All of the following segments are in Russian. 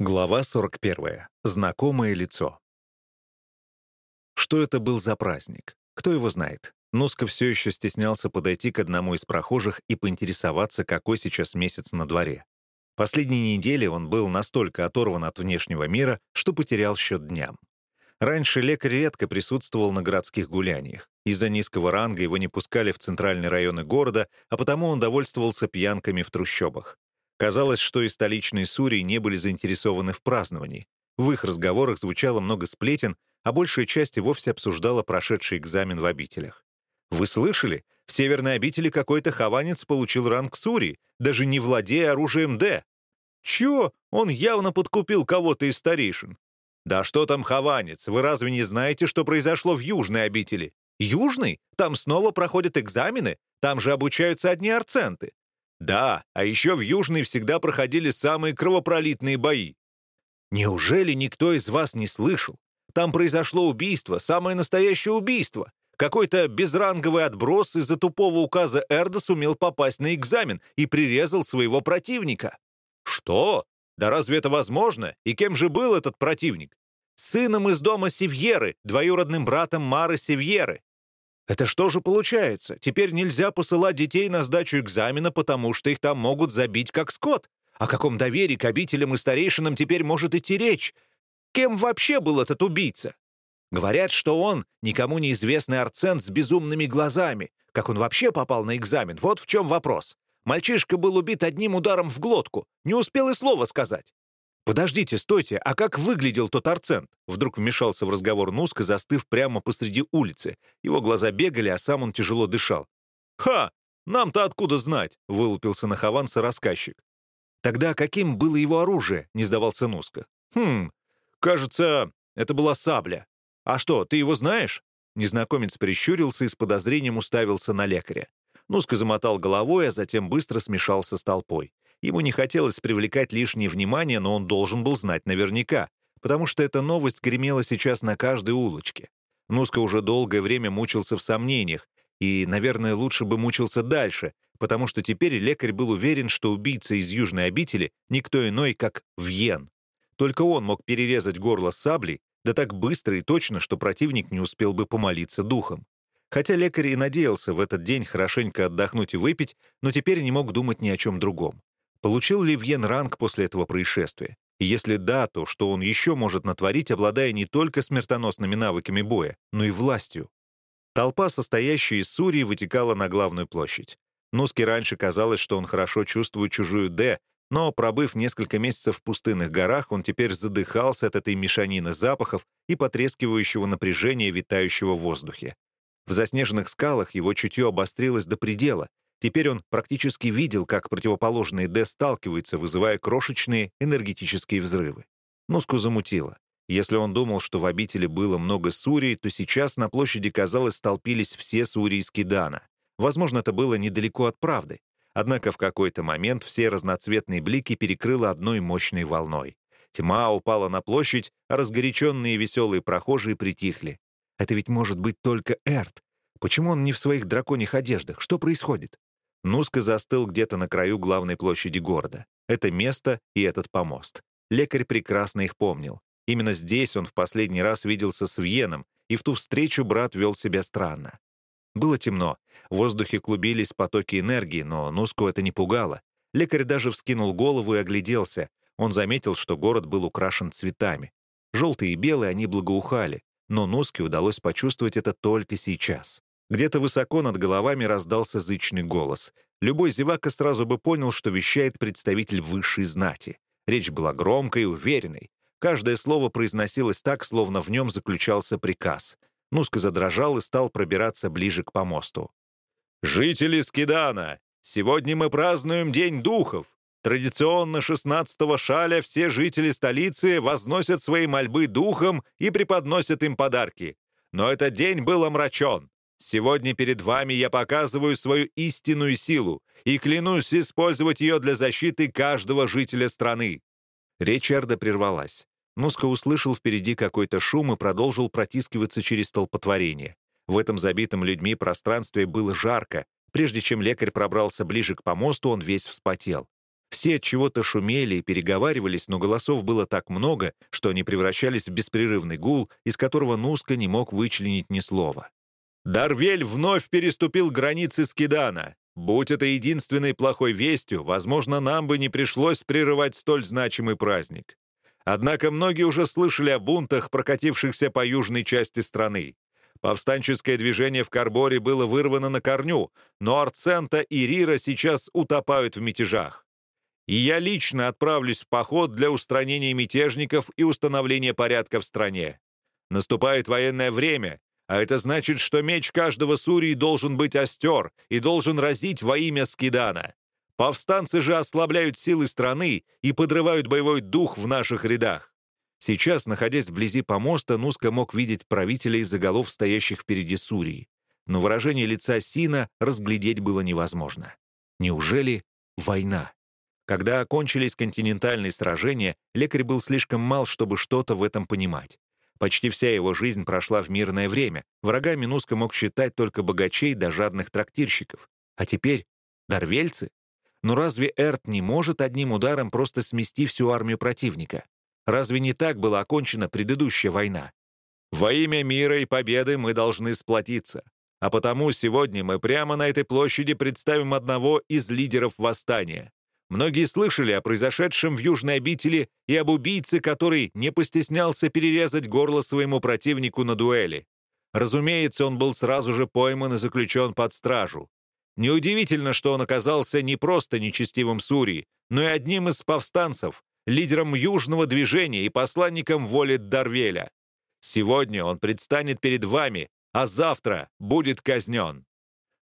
Глава 41. Знакомое лицо. Что это был за праздник? Кто его знает? Нуска все еще стеснялся подойти к одному из прохожих и поинтересоваться, какой сейчас месяц на дворе. Последние недели он был настолько оторван от внешнего мира, что потерял счет дням. Раньше лекарь редко присутствовал на городских гуляниях. Из-за низкого ранга его не пускали в центральные районы города, а потому он довольствовался пьянками в трущобах. Казалось, что и столичные сурии не были заинтересованы в праздновании. В их разговорах звучало много сплетен, а большая часть и вовсе обсуждала прошедший экзамен в обителях. «Вы слышали? В северной обители какой-то хованец получил ранг сурии, даже не владея оружием Д. Чё? Он явно подкупил кого-то из старейшин. Да что там хованец? Вы разве не знаете, что произошло в южной обители? Южный? Там снова проходят экзамены? Там же обучаются одни арценты. Да, а еще в Южной всегда проходили самые кровопролитные бои. Неужели никто из вас не слышал? Там произошло убийство, самое настоящее убийство. Какой-то безранговый отброс из-за тупого указа Эрда сумел попасть на экзамен и прирезал своего противника. Что? Да разве это возможно? И кем же был этот противник? Сыном из дома Севьеры, двоюродным братом Мары Севьеры. Это что же получается? Теперь нельзя посылать детей на сдачу экзамена, потому что их там могут забить как скот? О каком доверии к обителям и старейшинам теперь может идти речь? Кем вообще был этот убийца? Говорят, что он никому неизвестный арцент с безумными глазами. Как он вообще попал на экзамен? Вот в чем вопрос. Мальчишка был убит одним ударом в глотку. Не успел и слова сказать. «Подождите, стойте, а как выглядел тот Арцент?» Вдруг вмешался в разговор Нуска, застыв прямо посреди улицы. Его глаза бегали, а сам он тяжело дышал. «Ха! Нам-то откуда знать?» — вылупился на Хованса рассказчик. «Тогда каким было его оружие?» — не сдавался Нуска. «Хм, кажется, это была сабля. А что, ты его знаешь?» Незнакомец прищурился и с подозрением уставился на лекаря. Нуска замотал головой, а затем быстро смешался с толпой. Ему не хотелось привлекать лишнее внимание, но он должен был знать наверняка, потому что эта новость гремела сейчас на каждой улочке. Нуска уже долгое время мучился в сомнениях, и, наверное, лучше бы мучился дальше, потому что теперь лекарь был уверен, что убийца из Южной обители никто иной, как Вьен. Только он мог перерезать горло саблей, да так быстро и точно, что противник не успел бы помолиться духом. Хотя лекарь и надеялся в этот день хорошенько отдохнуть и выпить, но теперь не мог думать ни о чем другом. Получил ли Вьен ранг после этого происшествия? И если да, то что он еще может натворить, обладая не только смертоносными навыками боя, но и властью? Толпа, состоящая из Сурии, вытекала на главную площадь. Нуске раньше казалось, что он хорошо чувствует чужую «Д», но, пробыв несколько месяцев в пустынных горах, он теперь задыхался от этой мешанины запахов и потрескивающего напряжения, витающего в воздухе. В заснеженных скалах его чутье обострилось до предела, Теперь он практически видел, как противоположные «Д» сталкиваются, вызывая крошечные энергетические взрывы. Нуску замутило. Если он думал, что в обители было много сурий, то сейчас на площади, казалось, столпились все сурии из Кидана. Возможно, это было недалеко от правды. Однако в какой-то момент все разноцветные блики перекрыло одной мощной волной. Тьма упала на площадь, а разгоряченные веселые прохожие притихли. Это ведь может быть только Эрт. Почему он не в своих драконьих одеждах? Что происходит? Нуска застыл где-то на краю главной площади города. Это место и этот помост. Лекарь прекрасно их помнил. Именно здесь он в последний раз виделся с Вьеном, и в ту встречу брат вел себя странно. Было темно, в воздухе клубились потоки энергии, но Нуску это не пугало. Лекарь даже вскинул голову и огляделся. Он заметил, что город был украшен цветами. Желтые и белые они благоухали, но Нуске удалось почувствовать это только сейчас. Где-то высоко над головами раздался зычный голос. Любой зевака сразу бы понял, что вещает представитель высшей знати. Речь была громкой и уверенной. Каждое слово произносилось так, словно в нем заключался приказ. Нуска задрожал и стал пробираться ближе к помосту. «Жители Скидана! Сегодня мы празднуем День Духов! Традиционно 16-го шаля все жители столицы возносят свои мольбы духам и преподносят им подарки. Но этот день был омрачен. Сегодня перед вами я показываю свою истинную силу и клянусь использовать ее для защиты каждого жителя страны». Речь Эрда прервалась. Нуска услышал впереди какой-то шум и продолжил протискиваться через столпотворение. В этом забитом людьми пространстве было жарко. Прежде чем лекарь пробрался ближе к помосту, он весь вспотел. Все от чего-то шумели и переговаривались, но голосов было так много, что они превращались в беспрерывный гул, из которого Нуска не мог вычленить ни слова. Дарвель вновь переступил границы Скидана. Будь это единственной плохой вестью, возможно, нам бы не пришлось прерывать столь значимый праздник. Однако многие уже слышали о бунтах, прокатившихся по южной части страны. Повстанческое движение в Карборе было вырвано на корню, но Арцента и Рира сейчас утопают в мятежах. И я лично отправлюсь в поход для устранения мятежников и установления порядка в стране. Наступает военное время, а это значит, что меч каждого Сурии должен быть остер и должен разить во имя Скидана. Повстанцы же ослабляют силы страны и подрывают боевой дух в наших рядах. Сейчас, находясь вблизи помоста, Нуска мог видеть правителей из голов, стоящих впереди Сурии. Но выражение лица Сина разглядеть было невозможно. Неужели война? Когда окончились континентальные сражения, лекарь был слишком мал, чтобы что-то в этом понимать. Почти вся его жизнь прошла в мирное время. Врагами Нуска мог считать только богачей да жадных трактирщиков. А теперь дарвельцы? Но разве Эрт не может одним ударом просто смести всю армию противника? Разве не так была окончена предыдущая война? Во имя мира и победы мы должны сплотиться. А потому сегодня мы прямо на этой площади представим одного из лидеров восстания. Многие слышали о произошедшем в Южной обители и об убийце, который не постеснялся перерезать горло своему противнику на дуэли. Разумеется, он был сразу же пойман и заключен под стражу. Неудивительно, что он оказался не просто нечестивым Сурии, но и одним из повстанцев, лидером южного движения и посланником воли Дарвеля. Сегодня он предстанет перед вами, а завтра будет казнен».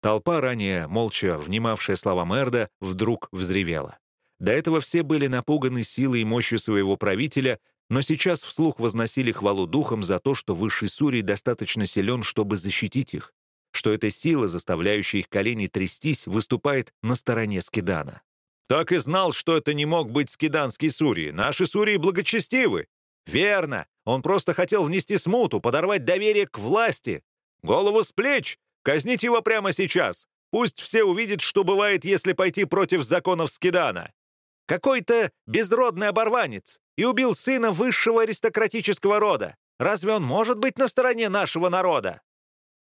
Толпа, ранее молча внимавшая словам Эрда, вдруг взревела. До этого все были напуганы силой и мощью своего правителя, но сейчас вслух возносили хвалу духом за то, что высший Сурий достаточно силен, чтобы защитить их, что эта сила, заставляющая их колени трястись, выступает на стороне Скидана. Так и знал, что это не мог быть скиданский Сурии. Наши Сурии благочестивы. Верно. Он просто хотел внести смуту, подорвать доверие к власти. Голову с плеч. Казнить его прямо сейчас. Пусть все увидят, что бывает, если пойти против законов Скидана. Какой-то безродный оборванец и убил сына высшего аристократического рода. Разве он может быть на стороне нашего народа?»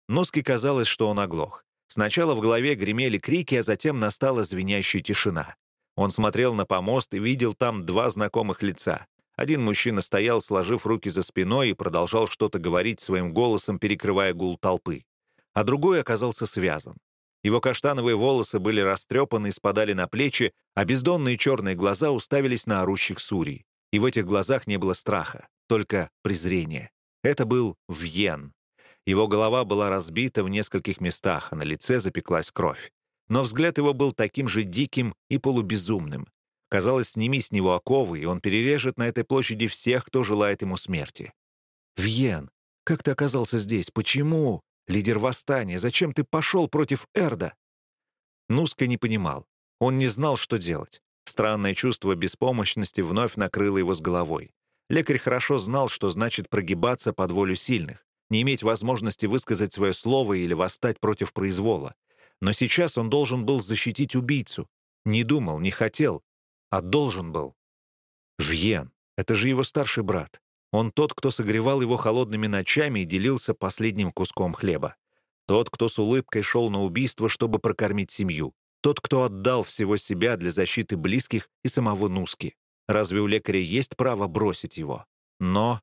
Нуске казалось, что он оглох. Сначала в голове гремели крики, а затем настала звенящая тишина. Он смотрел на помост и видел там два знакомых лица. Один мужчина стоял, сложив руки за спиной, и продолжал что-то говорить своим голосом, перекрывая гул толпы. А другой оказался связан. Его каштановые волосы были растрепаны и спадали на плечи, а бездонные черные глаза уставились на орущих сурий. И в этих глазах не было страха, только презрение. Это был Вьен. Его голова была разбита в нескольких местах, а на лице запеклась кровь но взгляд его был таким же диким и полубезумным. Казалось, сними с него оковы, и он перережет на этой площади всех, кто желает ему смерти. «Вьен, как ты оказался здесь? Почему? Лидер восстания, зачем ты пошел против Эрда?» Нуска не понимал. Он не знал, что делать. Странное чувство беспомощности вновь накрыло его с головой. Лекарь хорошо знал, что значит прогибаться под волю сильных, не иметь возможности высказать свое слово или восстать против произвола. Но сейчас он должен был защитить убийцу. Не думал, не хотел, а должен был. Вьен, это же его старший брат. Он тот, кто согревал его холодными ночами и делился последним куском хлеба. Тот, кто с улыбкой шел на убийство, чтобы прокормить семью. Тот, кто отдал всего себя для защиты близких и самого Нуски. Разве у лекаря есть право бросить его? Но,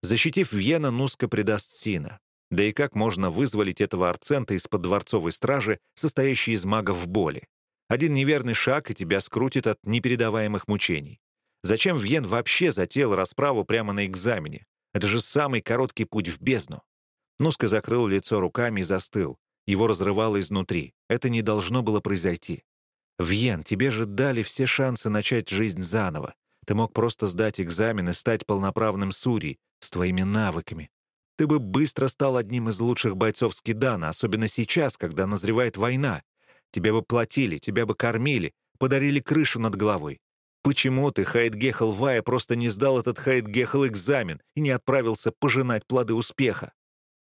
защитив Вьена, Нуска предаст Сина. Да и как можно вызволить этого арцента из-под дворцовой стражи, состоящей из магов в боли? Один неверный шаг, и тебя скрутит от непередаваемых мучений. Зачем Вьен вообще затеял расправу прямо на экзамене? Это же самый короткий путь в бездну. Нуска закрыл лицо руками и застыл. Его разрывало изнутри. Это не должно было произойти. «Вьен, тебе же дали все шансы начать жизнь заново. Ты мог просто сдать экзамен и стать полноправным Сурей с твоими навыками, ты бы быстро стал одним из лучших бойцов Скидана, особенно сейчас, когда назревает война. Тебе бы платили, тебя бы кормили, подарили крышу над головой. Почему ты, Хайдгехал Вая, просто не сдал этот Хайдгехал экзамен и не отправился пожинать плоды успеха?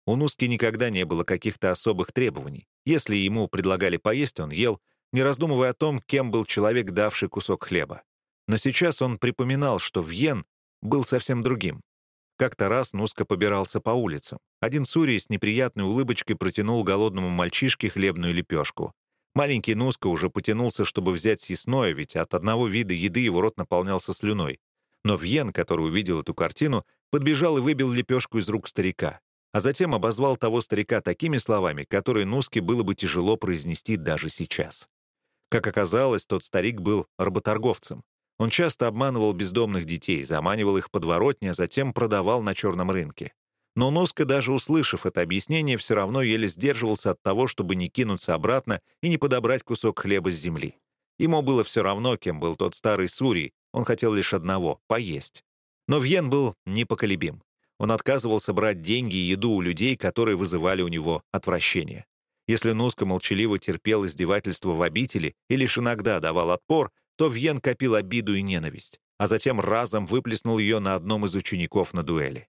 У Нуски никогда не было каких-то особых требований. Если ему предлагали поесть, он ел. не раздумывая о том, кем был человек, давший кусок хлеба. Но сейчас он припоминал, что Вьен был совсем другим. Как-то раз Нуска побирался по улицам. Один Сурий с неприятной улыбочкой протянул голодному мальчишке хлебную лепешку. Маленький Нуска уже потянулся, чтобы взять съестное, ведь от одного вида еды его рот наполнялся слюной. Но Вьен, который увидел эту картину, подбежал и выбил лепешку из рук старика, а затем обозвал того старика такими словами, которые Нуске было бы тяжело произнести даже сейчас. Как оказалось, тот старик был работорговцем. Он часто обманывал бездомных детей, заманивал их подворотни, а затем продавал на черном рынке. Но Носка, даже услышав это объяснение, все равно еле сдерживался от того, чтобы не кинуться обратно и не подобрать кусок хлеба с земли. Ему было все равно, кем был тот старый Сурий, он хотел лишь одного — поесть. Но Вьен был непоколебим. Он отказывался брать деньги и еду у людей, которые вызывали у него отвращение. Если Нуска молчаливо терпел издевательство в обители и лишь иногда давал отпор, то Вьен копил обиду и ненависть, а затем разом выплеснул ее на одном из учеников на дуэли.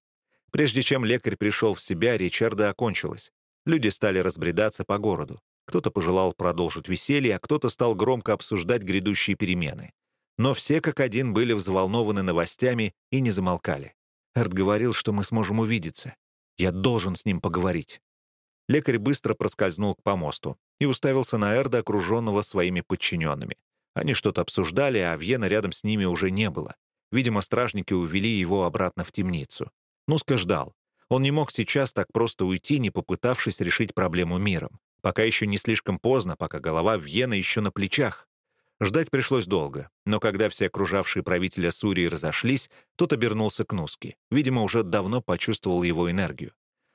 Прежде чем лекарь пришел в себя, Ричарда окончилась. Люди стали разбредаться по городу. Кто-то пожелал продолжить веселье, а кто-то стал громко обсуждать грядущие перемены. Но все как один были взволнованы новостями и не замолкали. Эрт говорил, что мы сможем увидеться. Я должен с ним поговорить. Лекарь быстро проскользнул к помосту и уставился на Эрда, окруженного своими подчиненными. Они что-то обсуждали, а Вьена рядом с ними уже не было. Видимо, стражники увели его обратно в темницу. Нуска ждал. Он не мог сейчас так просто уйти, не попытавшись решить проблему миром. Пока еще не слишком поздно, пока голова Вьена еще на плечах. Ждать пришлось долго, но когда все окружавшие правителя Сурии разошлись, тот обернулся к Нуске. Видимо, уже давно почувствовал его энергию.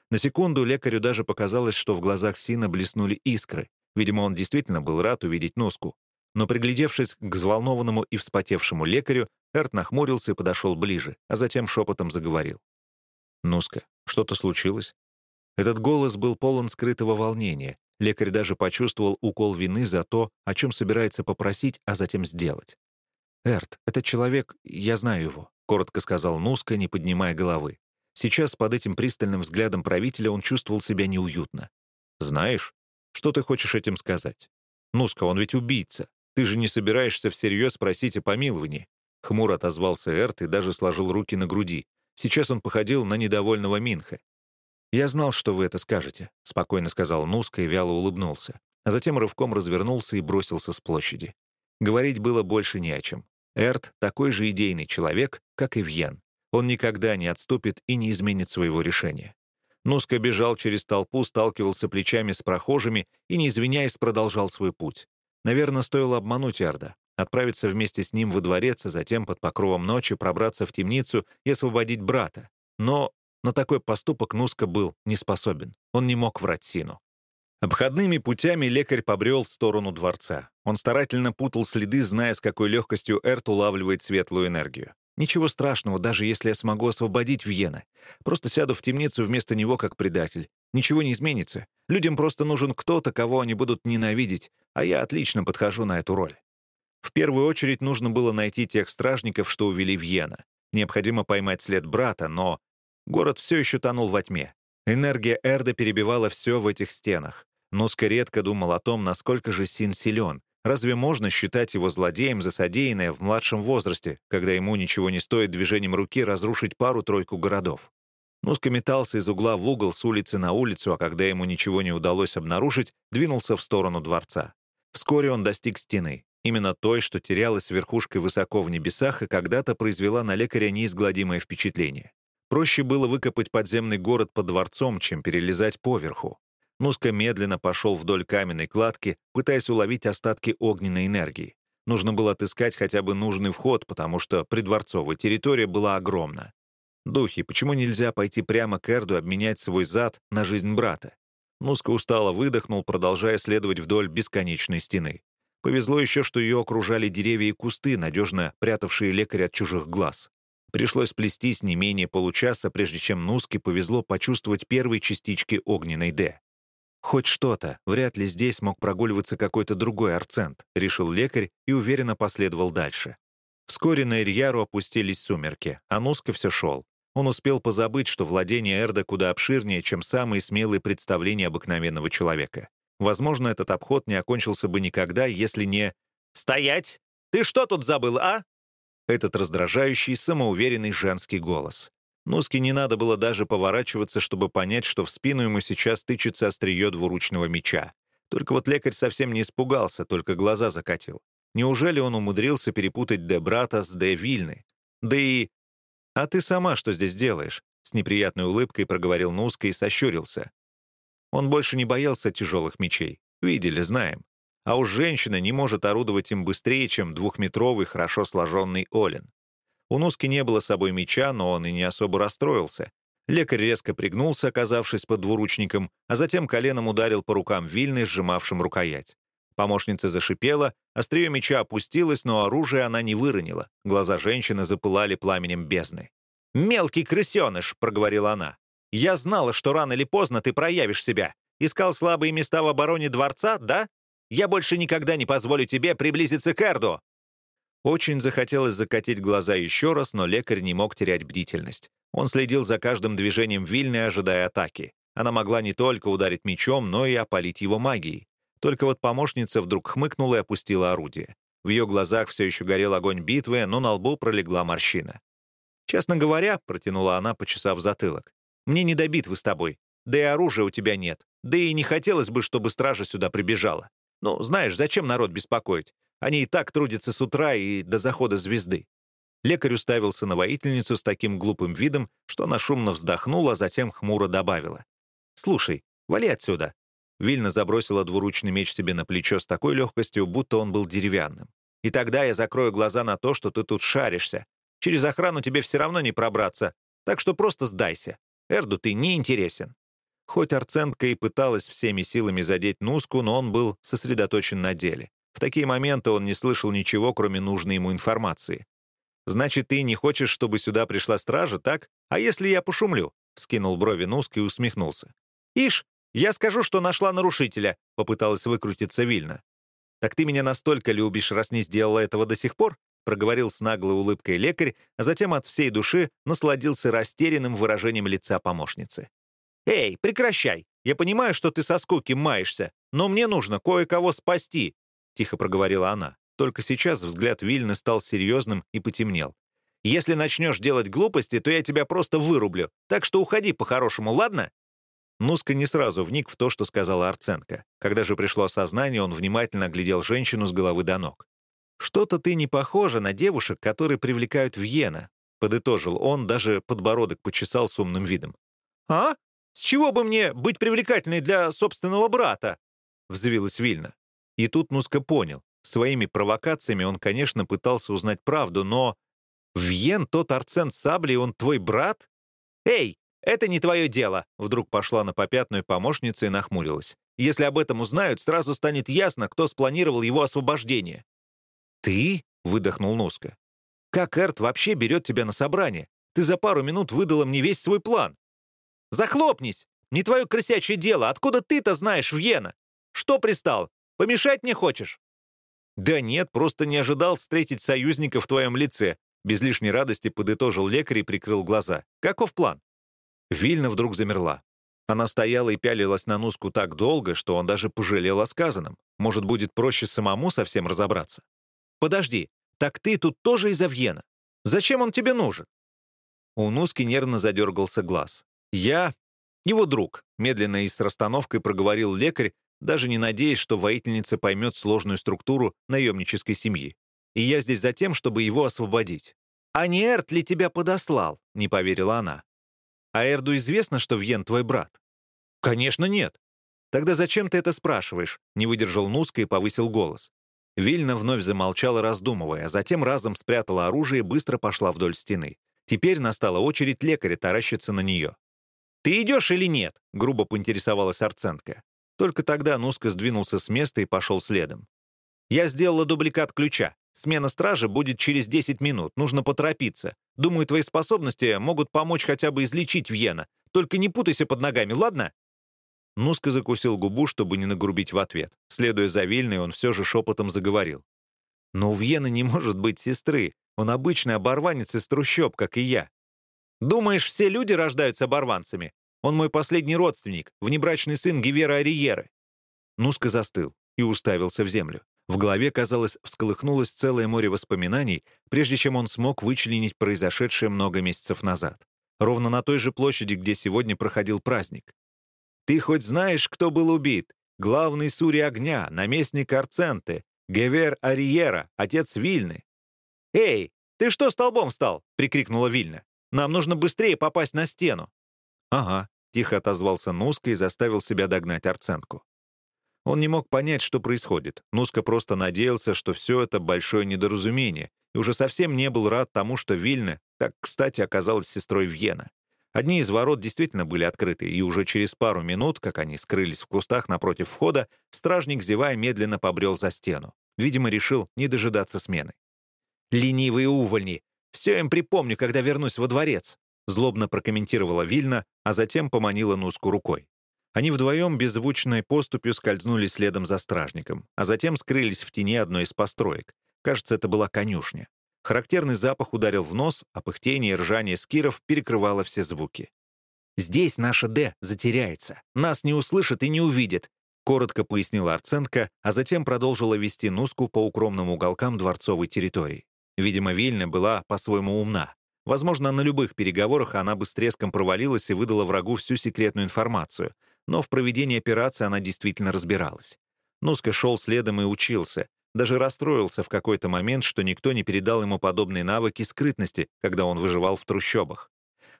На секунду лекарю даже показалось, что в глазах Сина блеснули искры. Видимо, он действительно был рад увидеть Нуску. Но приглядевшись к взволнованному и вспотевшему лекарю, Эрт нахмурился и подошел ближе, а затем шепотом заговорил. «Нуска, что-то случилось?» Этот голос был полон скрытого волнения. Лекарь даже почувствовал укол вины за то, о чем собирается попросить, а затем сделать. «Эрт, этот человек, я знаю его», — коротко сказал Нуска, не поднимая головы. Сейчас под этим пристальным взглядом правителя он чувствовал себя неуютно. «Знаешь, что ты хочешь этим сказать? Нуска, он ведь убийца. Ты же не собираешься всерьез просить о помиловании?» Хмуро отозвался Эрт и даже сложил руки на груди. Сейчас он походил на недовольного Минха. «Я знал, что вы это скажете», — спокойно сказал Нуска и вяло улыбнулся. А затем рывком развернулся и бросился с площади. Говорить было больше не о чем. Эрт — такой же идейный человек, как и Вьен. Он никогда не отступит и не изменит своего решения. Нуска бежал через толпу, сталкивался плечами с прохожими и, не извиняясь, продолжал свой путь. Наверное, стоило обмануть Эрда, отправиться вместе с ним во дворец, а затем под покровом ночи пробраться в темницу и освободить брата. Но на такой поступок Нуска был не способен. Он не мог врать Сину. Обходными путями лекарь побрел в сторону дворца. Он старательно путал следы, зная, с какой легкостью Эрт улавливает светлую энергию. Ничего страшного, даже если я смогу освободить Вьена. Просто сяду в темницу вместо него как предатель. Ничего не изменится. Людям просто нужен кто-то, кого они будут ненавидеть, а я отлично подхожу на эту роль. В первую очередь нужно было найти тех стражников, что увели Вьена. Необходимо поймать след брата, но город все еще тонул во тьме. Энергия Эрда перебивала все в этих стенах. Носка редко думал о том, насколько же Син силен. Разве можно считать его злодеем за содеянное в младшем возрасте, когда ему ничего не стоит движением руки разрушить пару-тройку городов? Нуска метался из угла в угол, с улицы на улицу, а когда ему ничего не удалось обнаружить, двинулся в сторону дворца. Вскоре он достиг стены, именно той, что терялась верхушкой высоко в небесах и когда-то произвела на лекаря неизгладимое впечатление. Проще было выкопать подземный город под дворцом, чем перелезать поверху. Нуска медленно пошел вдоль каменной кладки, пытаясь уловить остатки огненной энергии. Нужно было отыскать хотя бы нужный вход, потому что придворцовая территория была огромна. Духи, почему нельзя пойти прямо к Эрду обменять свой зад на жизнь брата? Нуска устало выдохнул, продолжая следовать вдоль бесконечной стены. Повезло еще, что ее окружали деревья и кусты, надежно прятавшие лекаря от чужих глаз. Пришлось плестись не менее получаса, прежде чем Нуске повезло почувствовать первые частички огненной «Д». «Хоть что-то, вряд ли здесь мог прогуливаться какой-то другой арцент», — решил лекарь и уверенно последовал дальше. Вскоре на Ирьяру опустились сумерки, а Нуска все шел. Он успел позабыть, что владение Эрда куда обширнее, чем самые смелые представления обыкновенного человека. Возможно, этот обход не окончился бы никогда, если не... «Стоять! Ты что тут забыл, а?» Этот раздражающий, самоуверенный женский голос. Нуске не надо было даже поворачиваться, чтобы понять, что в спину ему сейчас тычется острие двуручного меча. Только вот лекарь совсем не испугался, только глаза закатил. Неужели он умудрился перепутать Де Брата с Де Вильны? Да и... «А ты сама что здесь делаешь?» С неприятной улыбкой проговорил Нуска и сощурился. Он больше не боялся тяжелых мечей. Видели, знаем. А уж женщина не может орудовать им быстрее, чем двухметровый, хорошо сложенный Олен. У Нуски не было с собой меча, но он и не особо расстроился. Лекарь резко пригнулся, оказавшись под двуручником, а затем коленом ударил по рукам Вильны, сжимавшим рукоять. Помощница зашипела, острие меча опустилось, но оружие она не выронила. Глаза женщины запылали пламенем бездны. «Мелкий крысеныш!» — проговорила она. «Я знала, что рано или поздно ты проявишь себя. Искал слабые места в обороне дворца, да? Я больше никогда не позволю тебе приблизиться к Эрду!» Очень захотелось закатить глаза еще раз, но лекарь не мог терять бдительность. Он следил за каждым движением Вильны, ожидая атаки. Она могла не только ударить мечом, но и опалить его магией. Только вот помощница вдруг хмыкнула и опустила орудие. В ее глазах все еще горел огонь битвы, но на лбу пролегла морщина. «Честно говоря», — протянула она, почесав затылок, «мне не до битвы с тобой. Да и оружия у тебя нет. Да и не хотелось бы, чтобы стража сюда прибежала. Ну, знаешь, зачем народ беспокоить? Они и так трудятся с утра и до захода звезды». Лекарь уставился на воительницу с таким глупым видом, что она шумно вздохнула, а затем хмуро добавила. «Слушай, вали отсюда. Вильна забросила двуручный меч себе на плечо с такой легкостью, будто он был деревянным. «И тогда я закрою глаза на то, что ты тут шаришься. Через охрану тебе все равно не пробраться, так что просто сдайся. Эрду ты не интересен». Хоть Арцентка и пыталась всеми силами задеть Нуску, но он был сосредоточен на деле. В такие моменты он не слышал ничего, кроме нужной ему информации. «Значит, ты не хочешь, чтобы сюда пришла стража, так? А если я пошумлю?» — вскинул брови Нуск и усмехнулся. «Ишь, «Я скажу, что нашла нарушителя», — попыталась выкрутиться Вильна. «Так ты меня настолько любишь, раз не сделала этого до сих пор?» — проговорил с наглой улыбкой лекарь, а затем от всей души насладился растерянным выражением лица помощницы. «Эй, прекращай! Я понимаю, что ты со скуки маешься, но мне нужно кое-кого спасти», — тихо проговорила она. Только сейчас взгляд Вильны стал серьезным и потемнел. «Если начнешь делать глупости, то я тебя просто вырублю, так что уходи по-хорошему, ладно?» Нуска не сразу вник в то, что сказала Арценко. Когда же пришло осознание, он внимательно глядел женщину с головы до ног. «Что-то ты не похожа на девушек, которые привлекают Вьена», — подытожил он, даже подбородок почесал с умным видом. «А? С чего бы мне быть привлекательной для собственного брата?» — взвилась Вильна. И тут Нуска понял. Своими провокациями он, конечно, пытался узнать правду, но... «Вьен, тот Арцен Сабли, он твой брат? Эй, «Это не твое дело», — вдруг пошла на попятную помощница и нахмурилась. «Если об этом узнают, сразу станет ясно, кто спланировал его освобождение». «Ты?» — выдохнул Нуска. «Как Эрт вообще берет тебя на собрание? Ты за пару минут выдала мне весь свой план». «Захлопнись! Не твое крысячье дело! Откуда ты-то знаешь, Вьена? Что пристал? Помешать мне хочешь?» «Да нет, просто не ожидал встретить союзника в твоем лице», без лишней радости подытожил лекарь и прикрыл глаза. «Каков план?» Вильна вдруг замерла. Она стояла и пялилась на Нуску так долго, что он даже пожалел о сказанном. Может, будет проще самому совсем разобраться. «Подожди, так ты тут тоже из Авьена? Зачем он тебе нужен?» У Нуски нервно задергался глаз. «Я его друг», — медленно и с расстановкой проговорил лекарь, даже не надеясь, что воительница поймет сложную структуру наемнической семьи. «И я здесь за тем, чтобы его освободить». «А не Эрт ли тебя подослал?» — не поверила она. А Эрду известно, что Вьен твой брат? Конечно, нет. Тогда зачем ты это спрашиваешь? Не выдержал Нуска и повысил голос. Вильна вновь замолчала, раздумывая, а затем разом спрятала оружие и быстро пошла вдоль стены. Теперь настала очередь лекаря таращиться на нее. «Ты идешь или нет?» — грубо поинтересовалась Арцентка. Только тогда Нуска сдвинулся с места и пошел следом. «Я сделала дубликат ключа. Смена стражи будет через 10 минут, нужно поторопиться. Думаю, твои способности могут помочь хотя бы излечить Вьена. Только не путайся под ногами, ладно?» Нуска закусил губу, чтобы не нагрубить в ответ. Следуя за Вильной, он все же шепотом заговорил. «Но у Вьена не может быть сестры. Он обычный оборванец из трущоб, как и я. Думаешь, все люди рождаются оборванцами? Он мой последний родственник, внебрачный сын Гивера Ариеры. Нуска застыл и уставился в землю. В голове, казалось, всколыхнулось целое море воспоминаний, прежде чем он смог вычленить произошедшее много месяцев назад. Ровно на той же площади, где сегодня проходил праздник. «Ты хоть знаешь, кто был убит? Главный Сури Огня, наместник Арценты, Гевер Ариера, отец Вильны». «Эй, ты что столбом встал?» — прикрикнула Вильна. «Нам нужно быстрее попасть на стену». «Ага», — тихо отозвался Нуска и заставил себя догнать Арцентку. Он не мог понять, что происходит. Нуска просто надеялся, что все это большое недоразумение, и уже совсем не был рад тому, что Вильна так, кстати, оказалась сестрой Вьена. Одни из ворот действительно были открыты, и уже через пару минут, как они скрылись в кустах напротив входа, стражник, зевая, медленно побрел за стену. Видимо, решил не дожидаться смены. «Ленивые увольни! Все им припомню, когда вернусь во дворец!» Злобно прокомментировала Вильна, а затем поманила Нуску рукой. Они вдвоем беззвучной поступью скользнули следом за стражником, а затем скрылись в тени одной из построек. Кажется, это была конюшня. Характерный запах ударил в нос, а пыхтение и ржание скиров перекрывало все звуки. «Здесь наша Д затеряется. Нас не услышат и не увидят», — коротко пояснила Арцентка, а затем продолжила вести Нуску по укромным уголкам дворцовой территории. Видимо, Вильна была по-своему умна. Возможно, на любых переговорах она бы с треском провалилась и выдала врагу всю секретную информацию, но в проведении операции она действительно разбиралась. Нуска шел следом и учился, даже расстроился в какой-то момент, что никто не передал ему подобные навыки скрытности, когда он выживал в трущобах.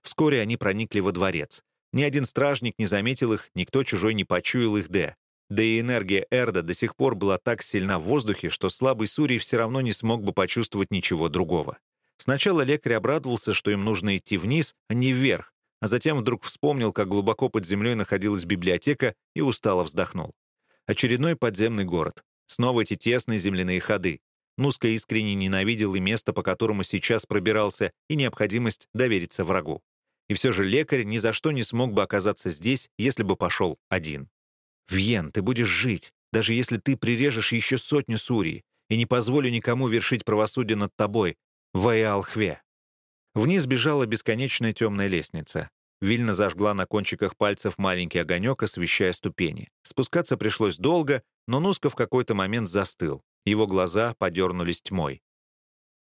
Вскоре они проникли во дворец. Ни один стражник не заметил их, никто чужой не почуял их Д. Да и энергия Эрда до сих пор была так сильна в воздухе, что слабый Сурий все равно не смог бы почувствовать ничего другого. Сначала лекарь обрадовался, что им нужно идти вниз, а не вверх, а затем вдруг вспомнил, как глубоко под землей находилась библиотека и устало вздохнул. Очередной подземный город. Снова эти тесные земляные ходы. Нуска искренне ненавидел и место, по которому сейчас пробирался, и необходимость довериться врагу. И все же лекарь ни за что не смог бы оказаться здесь, если бы пошел один. «Вьен, ты будешь жить, даже если ты прирежешь еще сотню сурий, и не позволю никому вершить правосудие над тобой, Ваиалхве». Вниз бежала бесконечная темная лестница. Вильна зажгла на кончиках пальцев маленький огонек, освещая ступени. Спускаться пришлось долго, но Нуска в какой-то момент застыл. Его глаза подернулись тьмой.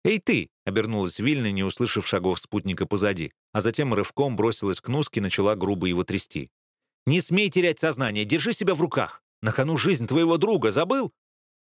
«Эй ты!» — обернулась Вильна, не услышав шагов спутника позади, а затем рывком бросилась к Нуске и начала грубо его трясти. «Не смей терять сознание! Держи себя в руках! На кону жизнь твоего друга! Забыл?»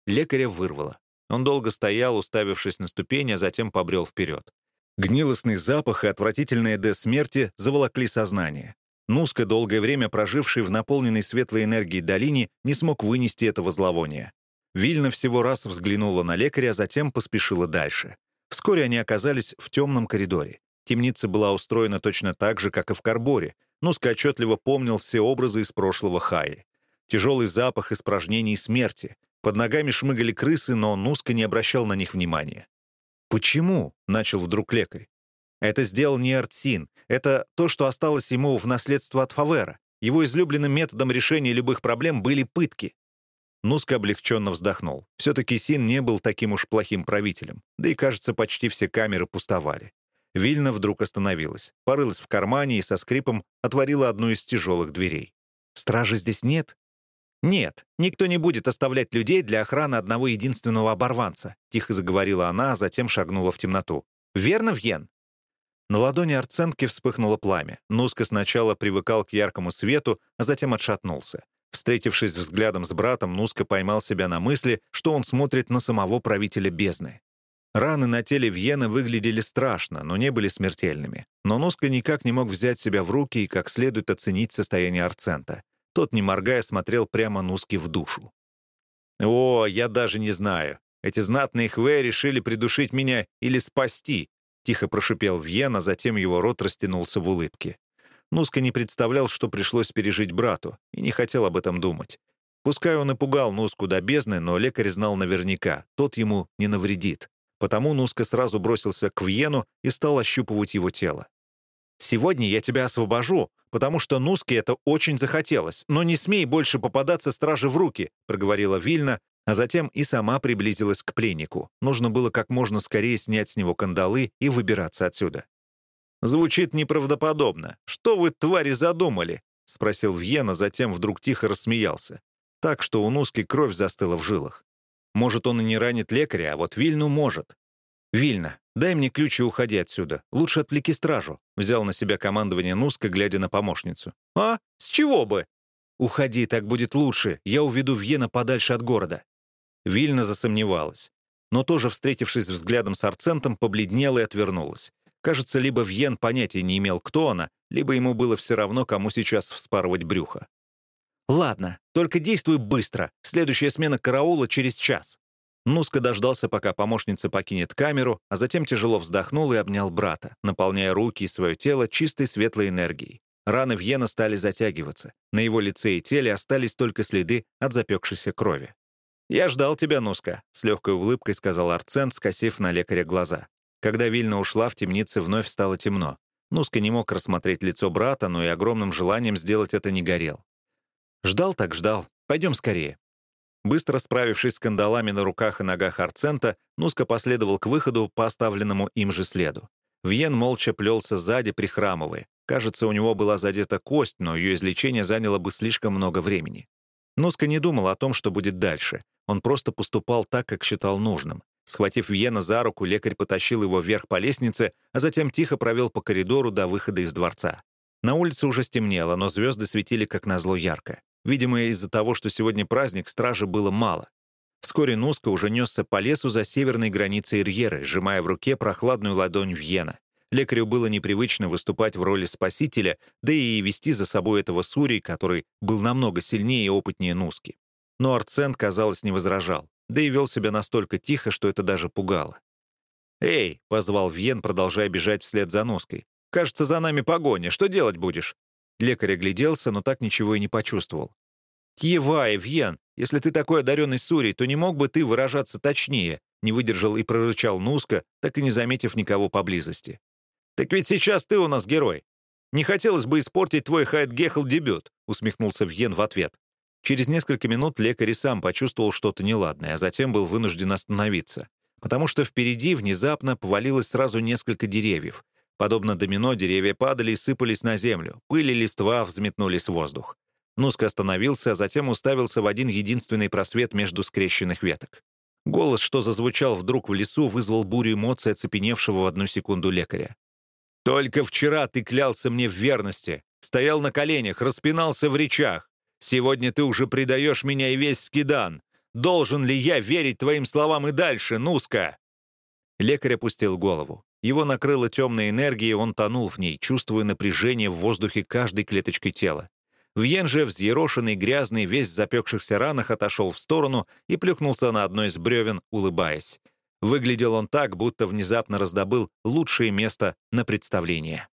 Лекаря вырвало. Он долго стоял, уставившись на ступени, а затем побрел вперед. Гнилостный запах и отвратительная до смерти заволокли сознание. Нуска, долгое время проживший в наполненной светлой энергией долине, не смог вынести этого зловония. Вильна всего раз взглянула на лекаря, а затем поспешила дальше. Вскоре они оказались в темном коридоре. Темница была устроена точно так же, как и в Карборе. Нуска отчетливо помнил все образы из прошлого Хаи. Тяжелый запах испражнений смерти. Под ногами шмыгали крысы, но Нуска не обращал на них внимания. «Почему?» — начал вдруг лекарь. «Это сделал не Артсин. Это то, что осталось ему в наследство от Фавера. Его излюбленным методом решения любых проблем были пытки». Нуска облегченно вздохнул. Все-таки Син не был таким уж плохим правителем. Да и, кажется, почти все камеры пустовали. Вильна вдруг остановилась, порылась в кармане и со скрипом отворила одну из тяжелых дверей. «Стражи здесь нет?» «Нет, никто не будет оставлять людей для охраны одного единственного оборванца», тихо заговорила она, а затем шагнула в темноту. «Верно, Вьен?» На ладони Арцентки вспыхнуло пламя. Нуска сначала привыкал к яркому свету, а затем отшатнулся. Встретившись взглядом с братом, Нуска поймал себя на мысли, что он смотрит на самого правителя бездны. Раны на теле Вьена выглядели страшно, но не были смертельными. Но Нуска никак не мог взять себя в руки и как следует оценить состояние Арцента. Тот, не моргая, смотрел прямо Нуски в душу. «О, я даже не знаю. Эти знатные хве решили придушить меня или спасти», тихо прошипел Вьен, а затем его рот растянулся в улыбке. Нуска не представлял, что пришлось пережить брату, и не хотел об этом думать. Пускай он и пугал Нуску до бездны, но лекарь знал наверняка, тот ему не навредит. Потому Нуска сразу бросился к Вьену и стал ощупывать его тело. «Сегодня я тебя освобожу, потому что Нуске это очень захотелось, но не смей больше попадаться страже в руки», проговорила Вильна, а затем и сама приблизилась к пленнику. Нужно было как можно скорее снять с него кандалы и выбираться отсюда. «Звучит неправдоподобно. Что вы, твари, задумали?» — спросил Вьена, затем вдруг тихо рассмеялся. Так что у Нуски кровь застыла в жилах. Может, он и не ранит лекаря, а вот Вильну может. «Вильна, дай мне ключ и уходи отсюда. Лучше отвлеки стражу», — взял на себя командование Нуска, глядя на помощницу. «А? С чего бы?» «Уходи, так будет лучше. Я уведу Вьена подальше от города». Вильна засомневалась. Но тоже, встретившись взглядом с Арцентом, побледнела и отвернулась. Кажется, либо Вьен понятия не имел, кто она, либо ему было все равно, кому сейчас вспарывать брюхо. «Ладно, только действуй быстро. Следующая смена караула через час». Нуска дождался, пока помощница покинет камеру, а затем тяжело вздохнул и обнял брата, наполняя руки и свое тело чистой светлой энергией. Раны Вьена стали затягиваться. На его лице и теле остались только следы от запекшейся крови. «Я ждал тебя, Нуска», — с легкой улыбкой сказал Арцент, скосив на лекаря глаза. Когда Вильна ушла, в темнице вновь стало темно. Нуска не мог рассмотреть лицо брата, но и огромным желанием сделать это не горел. Ждал так ждал. Пойдем скорее. Быстро справившись с кандалами на руках и ногах Арцента, Нуска последовал к выходу по оставленному им же следу. Вьен молча плелся сзади, прихрамывая. Кажется, у него была задета кость, но ее излечение заняло бы слишком много времени. Нуска не думал о том, что будет дальше. Он просто поступал так, как считал нужным. Схватив Вьена за руку, лекарь потащил его вверх по лестнице, а затем тихо провел по коридору до выхода из дворца. На улице уже стемнело, но звезды светили как назло ярко. Видимо, из-за того, что сегодня праздник, стражи было мало. Вскоре Нуска уже несся по лесу за северной границей Ирьеры, сжимая в руке прохладную ладонь Вьена. Лекарю было непривычно выступать в роли спасителя, да и вести за собой этого Сури, который был намного сильнее и опытнее Нуски. Но Арцент, казалось, не возражал, да и вел себя настолько тихо, что это даже пугало. «Эй!» — позвал Вьен, продолжая бежать вслед за Нуской. «Кажется, за нами погоня. Что делать будешь?» Лекарь огляделся, но так ничего и не почувствовал. «Кьевай, Вьен, если ты такой одаренный Сурий, то не мог бы ты выражаться точнее?» Не выдержал и прорычал Нуска, так и не заметив никого поблизости. «Так ведь сейчас ты у нас герой. Не хотелось бы испортить твой Хайт-Гехл дебют», усмехнулся Вьен в ответ. Через несколько минут лекарь сам почувствовал что-то неладное, а затем был вынужден остановиться, потому что впереди внезапно повалилось сразу несколько деревьев. Подобно домино, деревья падали и сыпались на землю. Пыль и листва взметнулись в воздух. Нуска остановился, а затем уставился в один единственный просвет между скрещенных веток. Голос, что зазвучал вдруг в лесу, вызвал бурю эмоций оцепеневшего в одну секунду лекаря. «Только вчера ты клялся мне в верности, стоял на коленях, распинался в речах. Сегодня ты уже предаешь меня и весь скидан. Должен ли я верить твоим словам и дальше, Нуска?» Лекарь опустил голову. Его накрыла темная энергия, он тонул в ней, чувствуя напряжение в воздухе каждой клеточкой тела. Вьен же, взъерошенный, грязный, весь в запекшихся ранах, отошел в сторону и плюхнулся на одно из бревен, улыбаясь. Выглядел он так, будто внезапно раздобыл лучшее место на представление.